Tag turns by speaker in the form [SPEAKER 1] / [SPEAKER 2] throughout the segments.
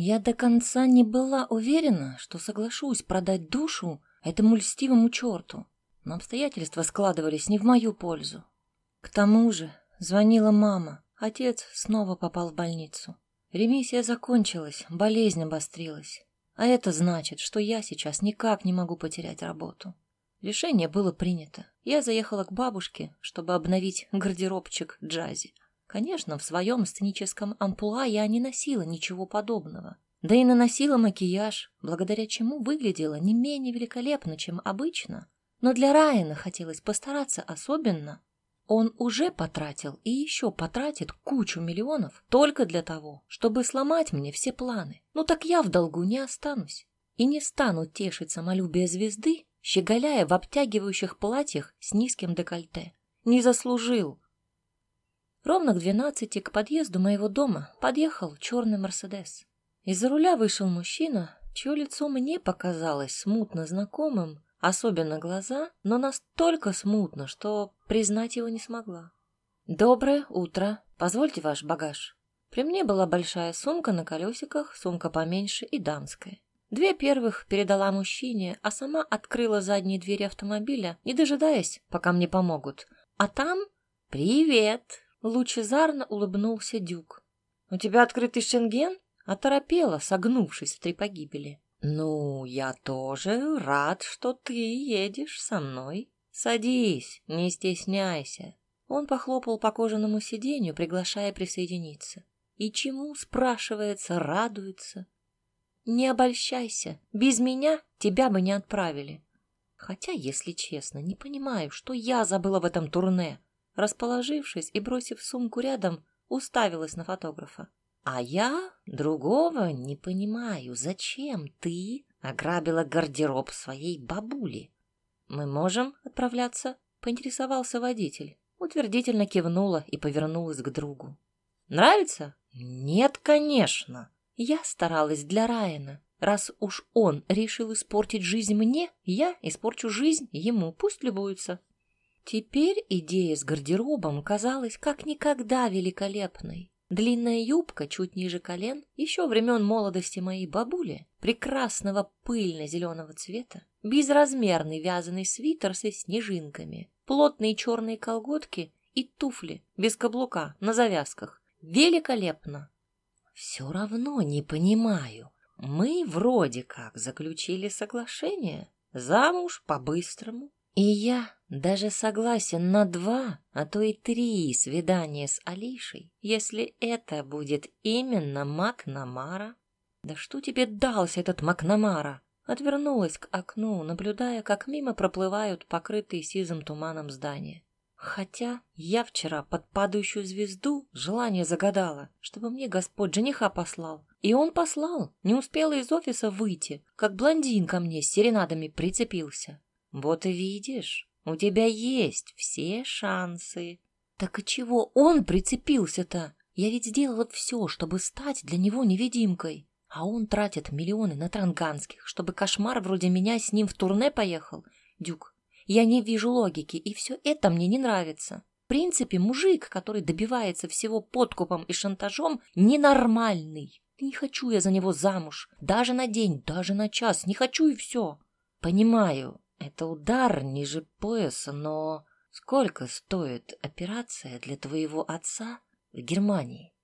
[SPEAKER 1] Я до конца не была уверена, что соглашусь продать душу этому льстивому черту, но обстоятельства складывались не в мою пользу. К тому же звонила мама, отец снова попал в больницу. Ремиссия закончилась, болезнь обострилась. А это значит, что я сейчас никак не могу потерять работу. Решение было принято. Я заехала к бабушке, чтобы обновить гардеробчик Джази. Конечно, в своем сценическом амплуа я не носила ничего подобного. Да и наносила макияж, благодаря чему выглядела не менее великолепно, чем обычно. Но для Райана хотелось постараться особенно. Он уже потратил и еще потратит кучу миллионов только для того, чтобы сломать мне все планы. Ну так я в долгу не останусь. И не стану тешить самолюбие звезды, щеголяя в обтягивающих платьях с низким декольте. Не заслужил. Ровно к двенадцати к подъезду моего дома подъехал черный Мерседес. Из-за руля вышел мужчина, чье лицо мне показалось смутно знакомым, особенно глаза, но настолько смутно, что признать его не смогла. «Доброе утро. Позвольте ваш багаж». При мне была большая сумка на колесиках, сумка поменьше и дамская. Две первых передала мужчине, а сама открыла задние двери автомобиля, не дожидаясь, пока мне помогут. А там «Привет!» — лучезарно улыбнулся Дюк. «У тебя открытый шенген?» оторопела, согнувшись в три погибели. «Ну, я тоже рад, что ты едешь со мной. Садись, не стесняйся». Он похлопал по кожаному сиденью, приглашая присоединиться. И чему, спрашивается, радуется? Не обольщайся, без меня тебя бы не отправили. Хотя, если честно, не понимаю, что я забыла в этом турне. Расположившись и бросив сумку рядом, уставилась на фотографа. А я другого не понимаю, зачем ты ограбила гардероб своей бабули? Мы можем отправляться? Поинтересовался водитель. Утвердительно кивнула и повернулась к другу. Нравится? Нет, конечно. Я старалась для Райана. Раз уж он решил испортить жизнь мне, я испорчу жизнь ему, пусть любуется. Теперь идея с гардеробом казалась как никогда великолепной. Длинная юбка чуть ниже колен, еще времен молодости моей бабули, прекрасного пыльно-зеленого цвета, безразмерный вязаный свитер со снежинками, плотные черные колготки и туфли без каблука на завязках. Великолепно! Все равно не понимаю. Мы вроде как заключили соглашение. Замуж по-быстрому. И я даже согласен на два, а то и три свидания с Алишей, если это будет именно Макнамара. Да что тебе дался этот Макнамара? Отвернулась к окну, наблюдая, как мимо проплывают покрытые сизым туманом здания. Хотя я вчера под падающую звезду желание загадала, чтобы мне Господь жениха послал. И он послал, не успела из офиса выйти, как блондин ко мне с серенадами прицепился. Вот и видишь, у тебя есть все шансы. Так и чего он прицепился-то? Я ведь сделала все, чтобы стать для него невидимкой. А он тратит миллионы на транганских, чтобы кошмар вроде меня с ним в турне поехал. Дюк, я не вижу логики, и все это мне не нравится. В принципе, мужик, который добивается всего подкупом и шантажом, ненормальный. Не хочу я за него замуж. Даже на день, даже на час. Не хочу и все. Понимаю, это удар ниже пояса, но сколько стоит операция для твоего отца в Германии?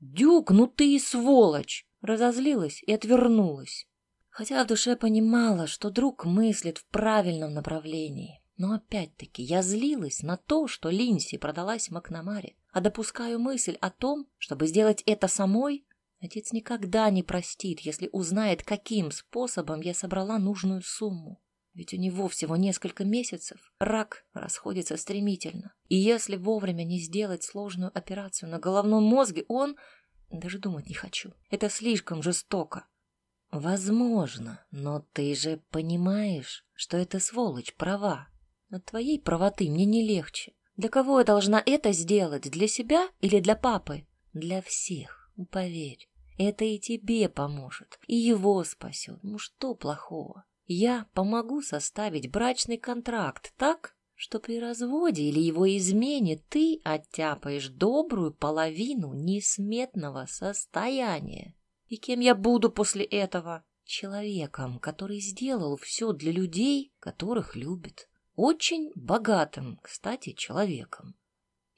[SPEAKER 1] Дюк, ну ты и сволочь! Разозлилась и отвернулась. Хотя в душе понимала, что друг мыслит в правильном направлении. Но опять-таки я злилась на то, что Линси продалась Макнамаре, а допускаю мысль о том, чтобы сделать это самой, отец никогда не простит, если узнает, каким способом я собрала нужную сумму. Ведь у него всего несколько месяцев. Рак расходится стремительно. И если вовремя не сделать сложную операцию на головном мозге, он... Даже думать не хочу. Это слишком жестоко. Возможно, но ты же понимаешь, что эта сволочь права. От твоей правоты мне не легче. Для кого я должна это сделать? Для себя или для папы? Для всех, поверь. Это и тебе поможет, и его спасет. Ну что плохого? Я помогу составить брачный контракт так, что при разводе или его измене ты оттяпаешь добрую половину несметного состояния. И кем я буду после этого? Человеком, который сделал все для людей, которых любит. Очень богатым, кстати, человеком.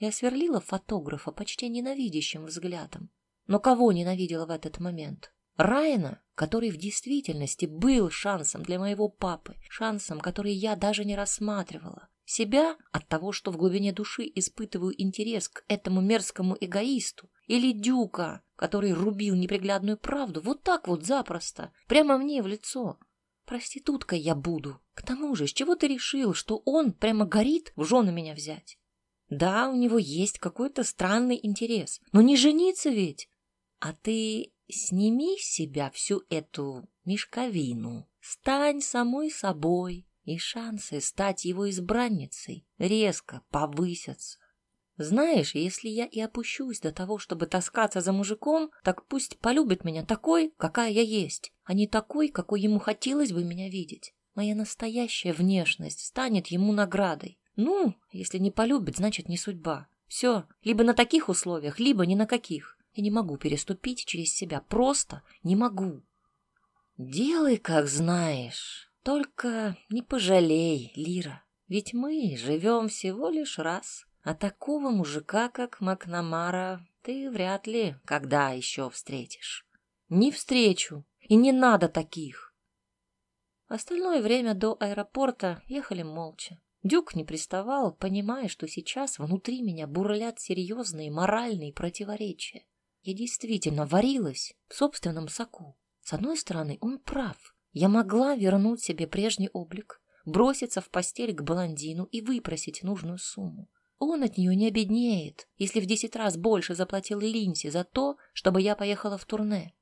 [SPEAKER 1] Я сверлила фотографа почти ненавидящим взглядом. Но кого ненавидела в этот момент? Райана, который в действительности был шансом для моего папы, шансом, который я даже не рассматривала. Себя от того, что в глубине души испытываю интерес к этому мерзкому эгоисту, или Дюка, который рубил неприглядную правду вот так вот запросто, прямо мне в лицо. Проституткой я буду. К тому же, с чего ты решил, что он прямо горит в жены меня взять? Да, у него есть какой-то странный интерес, но не жениться ведь. А ты сними с себя всю эту мешковину, стань самой собой, и шансы стать его избранницей резко повысятся. Знаешь, если я и опущусь до того, чтобы таскаться за мужиком, так пусть полюбит меня такой, какая я есть, а не такой, какой ему хотелось бы меня видеть. Моя настоящая внешность станет ему наградой. Ну, если не полюбит, значит не судьба. Все, либо на таких условиях, либо ни на каких. Я не могу переступить через себя, просто не могу. Делай, как знаешь, только не пожалей, Лира, ведь мы живем всего лишь раз. А такого мужика, как Макнамара, ты вряд ли когда еще встретишь. Не встречу, и не надо таких. Остальное время до аэропорта ехали молча. Дюк не приставал, понимая, что сейчас внутри меня бурлят серьезные моральные противоречия. Я действительно варилась в собственном соку. С одной стороны, он прав. Я могла вернуть себе прежний облик, броситься в постель к блондину и выпросить нужную сумму. Он от нее не обеднеет, если в десять раз больше заплатил Линси за то, чтобы я поехала в турне.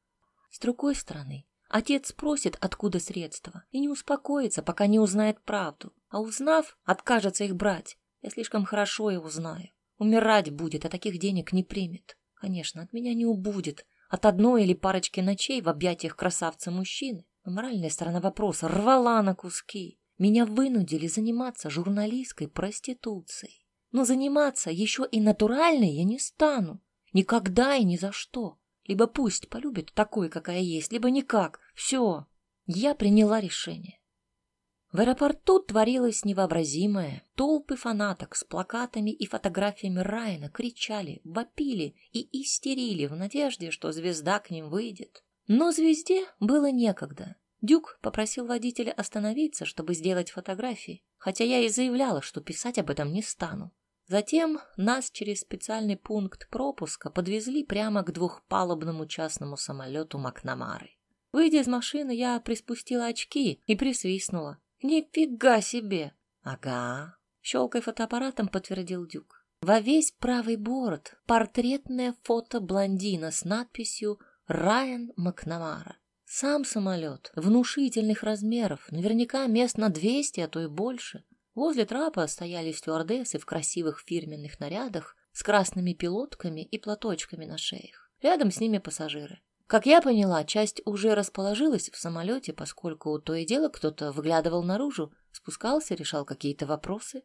[SPEAKER 1] С другой стороны, отец спросит, откуда средства, и не успокоится, пока не узнает правду. А узнав, откажется их брать. Я слишком хорошо его знаю. Умирать будет, а таких денег не примет. Конечно, от меня не убудет. От одной или парочки ночей в объятиях красавца-мужчины. Но моральная сторона вопроса рвала на куски. Меня вынудили заниматься журналистской проституцией. Но заниматься еще и натуральной я не стану. Никогда и ни за что. Либо пусть полюбит такой, какая есть, либо никак. Все. Я приняла решение. В аэропорту творилось невообразимое. Толпы фанаток с плакатами и фотографиями Райана кричали, вопили и истерили в надежде, что звезда к ним выйдет. Но звезде было некогда. Дюк попросил водителя остановиться, чтобы сделать фотографии, хотя я и заявляла, что писать об этом не стану. Затем нас через специальный пункт пропуска подвезли прямо к двухпалубному частному самолету Макнамары. Выйдя из машины, я приспустила очки и присвистнула. «Нифига себе!» «Ага», — щелкой фотоаппаратом подтвердил Дюк. Во весь правый борт портретное фото блондина с надписью «Райан Макнамара». Сам самолет внушительных размеров, наверняка мест на двести, а то и больше. Возле трапа стояли стюардессы в красивых фирменных нарядах с красными пилотками и платочками на шеях. Рядом с ними пассажиры. Как я поняла, часть уже расположилась в самолете, поскольку то и дело кто-то выглядывал наружу, спускался, решал какие-то вопросы.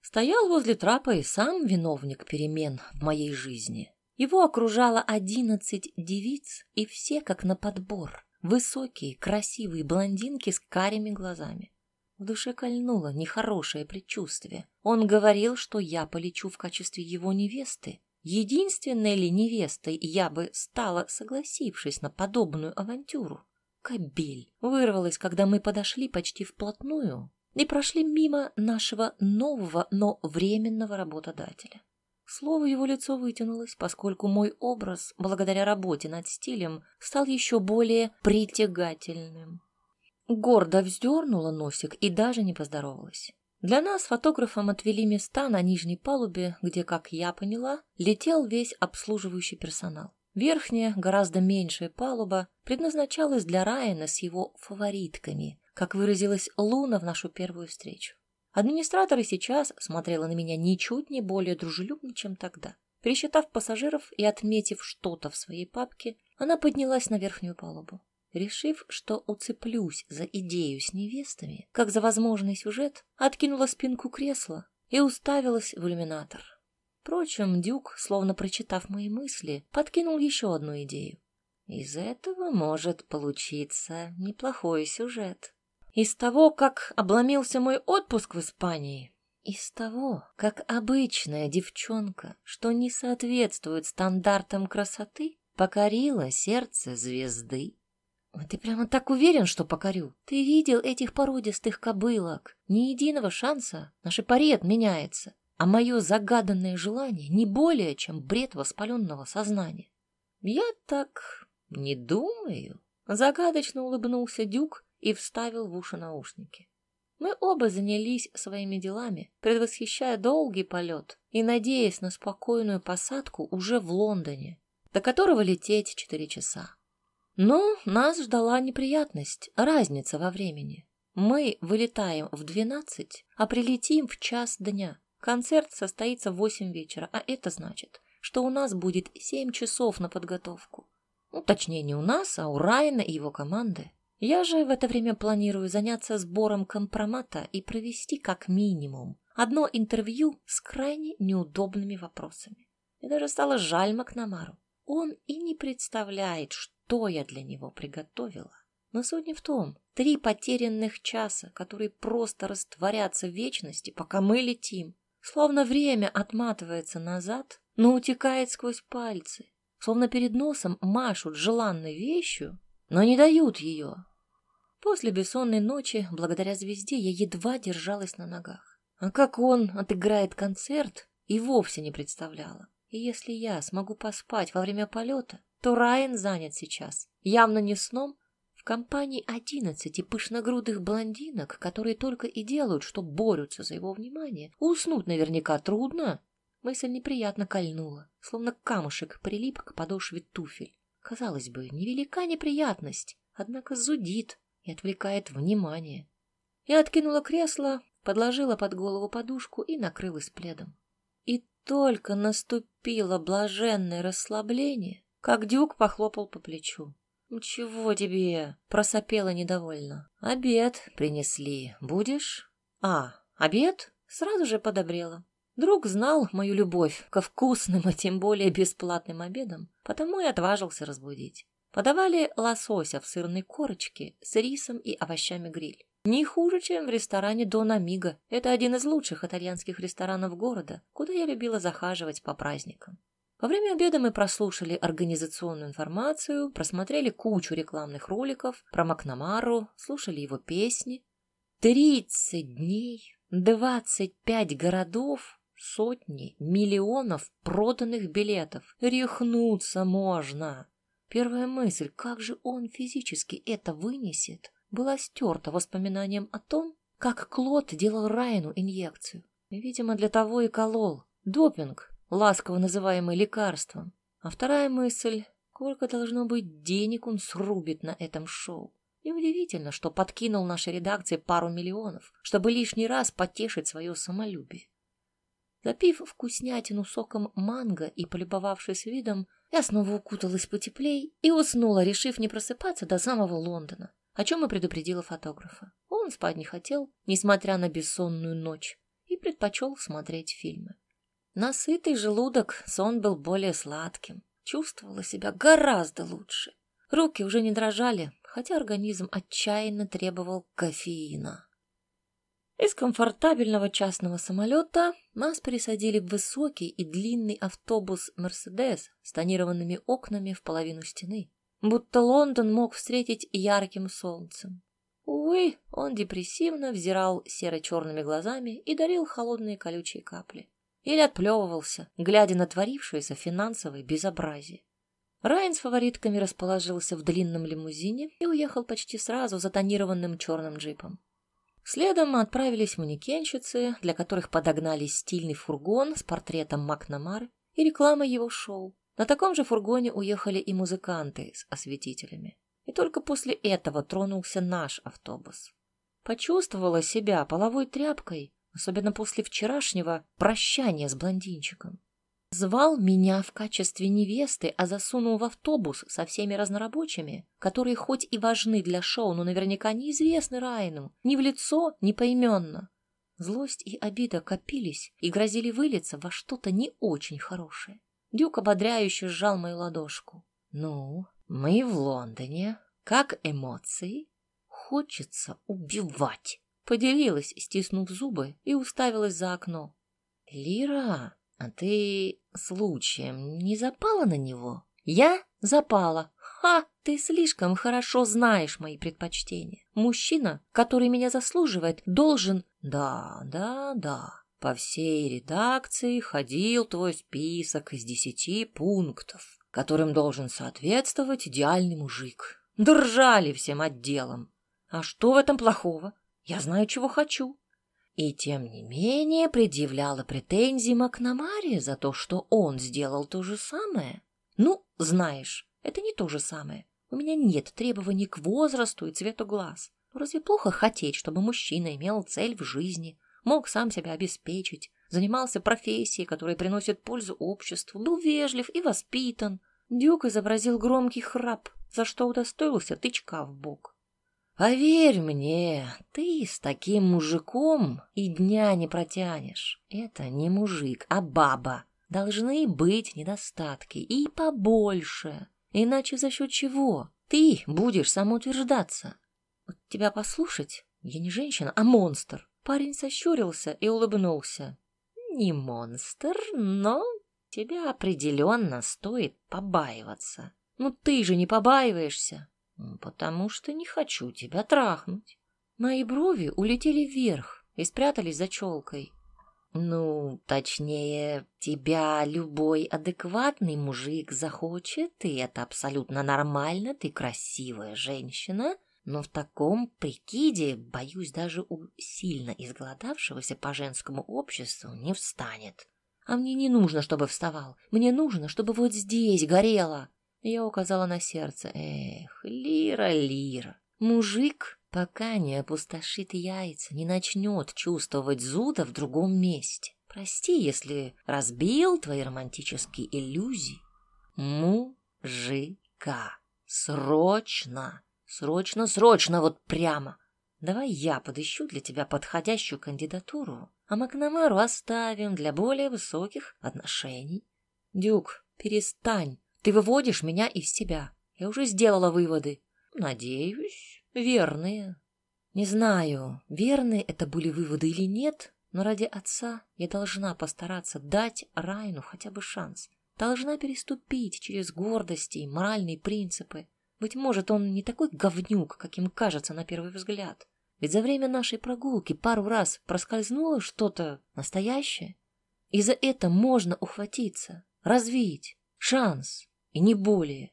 [SPEAKER 1] Стоял возле трапа и сам виновник перемен в моей жизни. Его окружало одиннадцать девиц, и все как на подбор. Высокие, красивые блондинки с карими глазами. В душе кольнуло нехорошее предчувствие. Он говорил, что я полечу в качестве его невесты. Единственной ли невестой я бы стала, согласившись на подобную авантюру? Кобель вырвалась, когда мы подошли почти вплотную и прошли мимо нашего нового, но временного работодателя. Слово его лицо вытянулось, поскольку мой образ, благодаря работе над стилем, стал еще более притягательным. Гордо вздернула носик и даже не поздоровалась. Для нас фотографам отвели места на нижней палубе, где, как я поняла, летел весь обслуживающий персонал. Верхняя, гораздо меньшая палуба предназначалась для Райана с его фаворитками, как выразилась Луна в нашу первую встречу. Администратор и сейчас смотрела на меня ничуть не более дружелюбно, чем тогда. Пересчитав пассажиров и отметив что-то в своей папке, она поднялась на верхнюю палубу. Решив, что уцеплюсь за идею с невестами, как за возможный сюжет, откинула спинку кресла и уставилась в иллюминатор. Впрочем, Дюк, словно прочитав мои мысли, подкинул еще одну идею. Из этого может получиться неплохой сюжет. Из того, как обломился мой отпуск в Испании, из того, как обычная девчонка, что не соответствует стандартам красоты, покорила сердце звезды. Ты прямо так уверен, что покорю? Ты видел этих породистых кобылок? Ни единого шанса. Наш парет меняется. А мое загаданное желание не более, чем бред воспаленного сознания. Я так не думаю. Загадочно улыбнулся Дюк и вставил в уши наушники. Мы оба занялись своими делами, предвосхищая долгий полет и надеясь на спокойную посадку уже в Лондоне, до которого лететь четыре часа. Но нас ждала неприятность, разница во времени. Мы вылетаем в двенадцать, а прилетим в час дня. Концерт состоится в восемь вечера, а это значит, что у нас будет семь часов на подготовку. Ну, точнее, не у нас, а у Райана и его команды. Я же в это время планирую заняться сбором компромата и провести как минимум одно интервью с крайне неудобными вопросами. Мне даже стало жаль Макнамару. Он и не представляет, что я для него приготовила. Но суть не в том. Три потерянных часа, которые просто растворятся в вечности, пока мы летим. Словно время отматывается назад, но утекает сквозь пальцы. Словно перед носом машут желанной вещью, но не дают ее. После бессонной ночи, благодаря звезде, я едва держалась на ногах. А как он отыграет концерт, и вовсе не представляла. И если я смогу поспать во время полета, то Райан занят сейчас, явно не сном, в компании одиннадцати пышногрудых блондинок, которые только и делают, что борются за его внимание. Уснуть наверняка трудно. Мысль неприятно кольнула, словно камушек прилип к подошве туфель. Казалось бы, невелика неприятность, однако зудит и отвлекает внимание. Я откинула кресло, подложила под голову подушку и накрылась пледом. И только наступило блаженное расслабление, как Дюк похлопал по плечу. «Чего тебе?» — просопела недовольно. «Обед принесли. Будешь?» «А, обед?» Сразу же подобрела. Друг знал мою любовь ко вкусным, а тем более бесплатным обедам, потому и отважился разбудить. Подавали лосося в сырной корочке с рисом и овощами гриль. Не хуже, чем в ресторане Дон Амиго. Это один из лучших итальянских ресторанов города, куда я любила захаживать по праздникам. Во время обеда мы прослушали организационную информацию, просмотрели кучу рекламных роликов про Макнамару, слушали его песни. Тридцать дней, двадцать пять городов, сотни, миллионов проданных билетов. Рехнуться можно. Первая мысль, как же он физически это вынесет, была стерта воспоминанием о том, как Клод делал Райану инъекцию. Видимо, для того и колол. Допинг, ласково называемый лекарством. А вторая мысль, сколько должно быть денег он срубит на этом шоу. Неудивительно, что подкинул нашей редакции пару миллионов, чтобы лишний раз потешить свое самолюбие. Запив вкуснятину соком манго и полюбовавшись видом, я снова укуталась потеплей и уснула, решив не просыпаться до самого Лондона, о чем и предупредила фотографа. Он спать не хотел, несмотря на бессонную ночь, и предпочел смотреть фильмы. Насытый желудок сон был более сладким, чувствовала себя гораздо лучше. Руки уже не дрожали, хотя организм отчаянно требовал кофеина. Из комфортабельного частного самолета нас пересадили в высокий и длинный автобус «Мерседес» с тонированными окнами в половину стены, будто Лондон мог встретить ярким солнцем. Увы, он депрессивно взирал серо-черными глазами и дарил холодные колючие капли. Или отплевывался, глядя на творившееся финансовое безобразие. Райан с фаворитками расположился в длинном лимузине и уехал почти сразу за тонированным черным джипом. Следом отправились манекенщицы, для которых подогнали стильный фургон с портретом Макнамары и рекламой его шоу. На таком же фургоне уехали и музыканты с осветителями. И только после этого тронулся наш автобус. Почувствовала себя половой тряпкой, особенно после вчерашнего прощания с блондинчиком. Звал меня в качестве невесты, а засунул в автобус со всеми разнорабочими, которые хоть и важны для шоу, но наверняка неизвестны Райну, ни в лицо, ни поименно. Злость и обида копились и грозили вылиться во что-то не очень хорошее. Дюк ободряюще сжал мою ладошку. «Ну, Мы в Лондоне. Как эмоции? Хочется убивать. Поделилась, стиснув зубы, и уставилась за окно. Лира, а ты случаем не запала на него? Я запала. Ха, ты слишком хорошо знаешь мои предпочтения. Мужчина, который меня заслуживает, должен... Да, да, да. По всей редакции ходил твой список из десяти пунктов, которым должен соответствовать идеальный мужик. Держали всем отделом. А что в этом плохого? Я знаю, чего хочу. И тем не менее предъявляла претензии Макнамаре за то, что он сделал то же самое. Ну, знаешь, это не то же самое. У меня нет требований к возрасту и цвету глаз. Разве плохо хотеть, чтобы мужчина имел цель в жизни, мог сам себя обеспечить, занимался профессией, которая приносит пользу обществу, был вежлив и воспитан? Дюк изобразил громкий храп, за что удостоился тычка в бок. Поверь мне, ты с таким мужиком и дня не протянешь. Это не мужик, а баба. Должны быть недостатки и побольше. Иначе за счет чего? Ты будешь самоутверждаться. Вот тебя послушать, я не женщина, а монстр. Парень сощурился и улыбнулся. Не монстр, но тебя определенно стоит побаиваться. Ну ты же не побаиваешься. «Потому что не хочу тебя трахнуть». Мои брови улетели вверх и спрятались за челкой. «Ну, точнее, тебя любой адекватный мужик захочет, и это абсолютно нормально, ты красивая женщина, но в таком прикиде, боюсь, даже у сильно изголодавшегося по женскому обществу не встанет. А мне не нужно, чтобы вставал, мне нужно, чтобы вот здесь горело». Я указала на сердце. Эх, Лира, Лира. Мужик, пока не опустошит яйца, не начнет чувствовать зуда в другом месте. Прости, если разбил твои романтические иллюзии. Мужика. Срочно. Срочно, срочно, вот прямо. Давай я подыщу для тебя подходящую кандидатуру, а Макнамару оставим для более высоких отношений. Дюк, перестань ты выводишь меня из себя. Я уже сделала выводы. Надеюсь, верные. Не знаю, верные это были выводы или нет, но ради отца я должна постараться дать Райну хотя бы шанс. Должна переступить через гордости и моральные принципы. Быть может, он не такой говнюк, каким кажется на первый взгляд. Ведь за время нашей прогулки пару раз проскользнуло что-то настоящее. И за это можно ухватиться, развить шанс и не более.